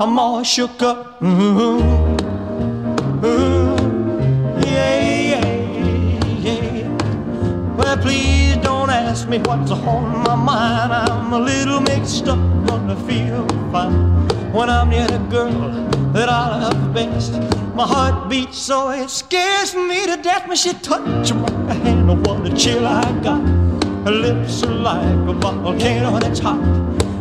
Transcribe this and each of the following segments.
I'm all shook up. Ooh, ooh, yeah, yeah, yeah. Well, please don't ask me what's on my mind. I'm a little mixed up, I feel fine when I'm near the girl that I love best. My heart beats so it scares me to death when she touches my hand. What a chill I got. Her lips are like a volcano that's hot.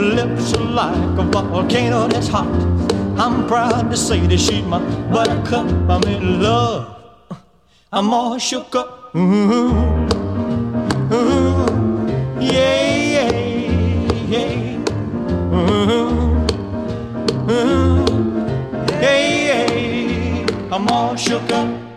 Lips are like a volcano that's hot. I'm proud to say that she's my buttercup. I'm in love. I'm all shook up. Ooh, ooh, yeah, yeah, yeah. Ooh, ooh, yeah, yeah. I'm all shook up.